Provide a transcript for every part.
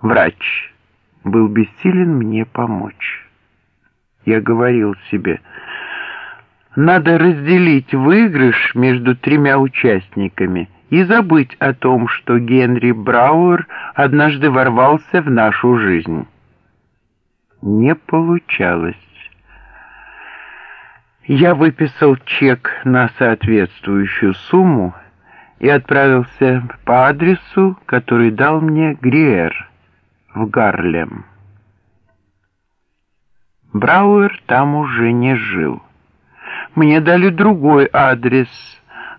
Врач был бессилен мне помочь. Я говорил себе, надо разделить выигрыш между тремя участниками и забыть о том, что Генри Брауэр однажды ворвался в нашу жизнь. Не получалось. Я выписал чек на соответствующую сумму и отправился по адресу, который дал мне Гриер в Гарлем. Брауэр там уже не жил. Мне дали другой адрес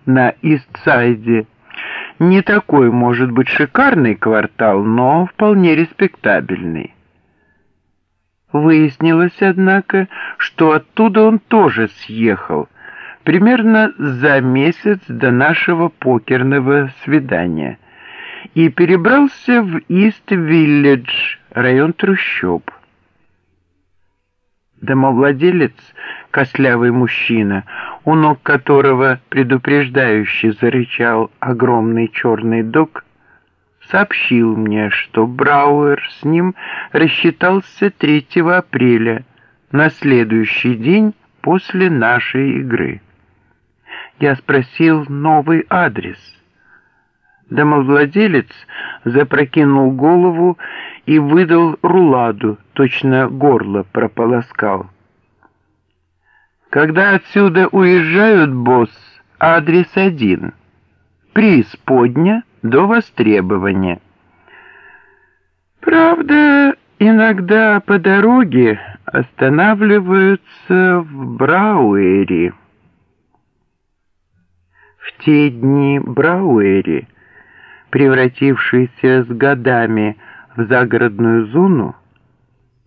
на Истсайде. Не такой, может быть, шикарный квартал, но вполне респектабельный. Выяснилось, однако, что оттуда он тоже съехал, примерно за месяц до нашего покерного свидания, и перебрался в Ист-Виллидж, район трущоб. Домовладелец, кослявый мужчина, у ног которого предупреждающе зарычал огромный черный дог, сообщил мне, что Брауэр с ним рассчитался 3 апреля, на следующий день после нашей игры. Я спросил новый адрес. Домовладелец запрокинул голову и выдал руладу, точно горло прополоскал. Когда отсюда уезжают, босс, адрес один. Преисподня до востребования. Правда, иногда по дороге останавливаются в Брауэре. В те дни Брауэри, превратившийся с годами в загородную зону,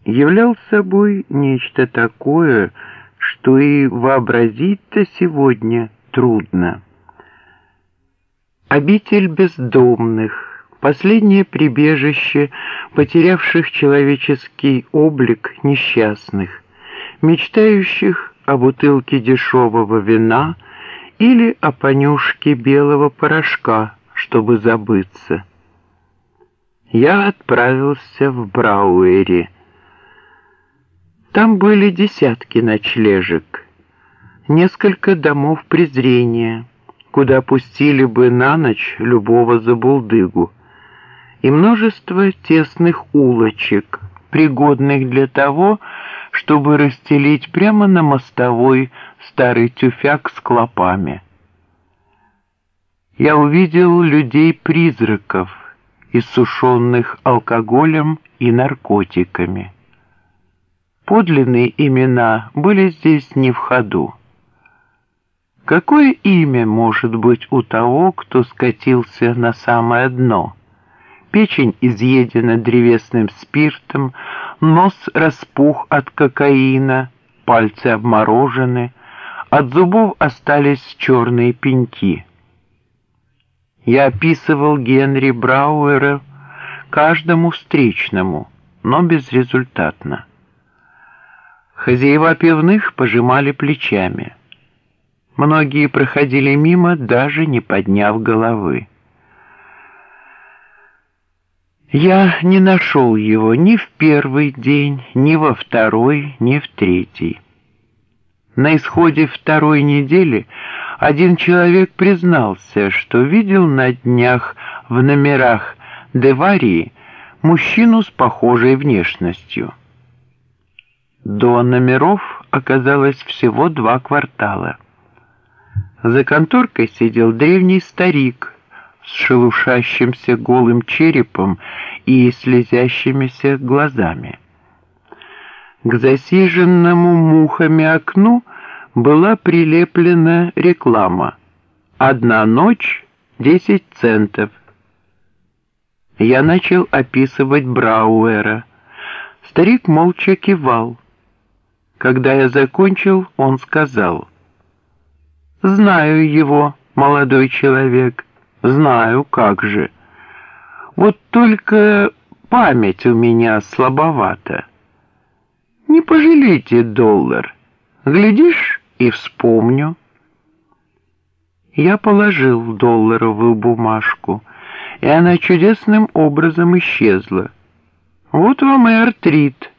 являл собой нечто такое, что и вообразить-то сегодня трудно. Обитель бездомных, последнее прибежище потерявших человеческий облик несчастных, мечтающих о бутылке дешевого вина или о понюшке белого порошка, чтобы забыться. Я отправился в Брауэри. Там были десятки ночлежек, несколько домов презрения, куда пустили бы на ночь любого забулдыгу, и множество тесных улочек, пригодных для того, чтобы расстелить прямо на мостовой старый тюфяк с клопами. Я увидел людей-призраков, иссушенных алкоголем и наркотиками. Подлинные имена были здесь не в ходу. Какое имя может быть у того, кто скатился на самое дно? Печень изъедена древесным спиртом, нос распух от кокаина, пальцы обморожены, от зубов остались черные пеньки. Я описывал Генри Брауэра каждому встречному, но безрезультатно. Хозяева пивных пожимали плечами. Многие проходили мимо, даже не подняв головы. Я не нашел его ни в первый день, ни во второй, ни в третий. На исходе второй недели один человек признался, что видел на днях в номерах Деварии мужчину с похожей внешностью. До номеров оказалось всего два квартала. За конторкой сидел древний старик с шелушащимся голым черепом и слезящимися глазами. К засиженному мухами окну была прилеплена реклама «Одна ночь, десять центов». Я начал описывать Брауэра. Старик молча кивал. Когда я закончил, он сказал, «Знаю его, молодой человек, знаю, как же. Вот только память у меня слабовата. Не пожалейте доллар. Глядишь, и вспомню». Я положил долларовую бумажку, и она чудесным образом исчезла. Вот вам и артрит.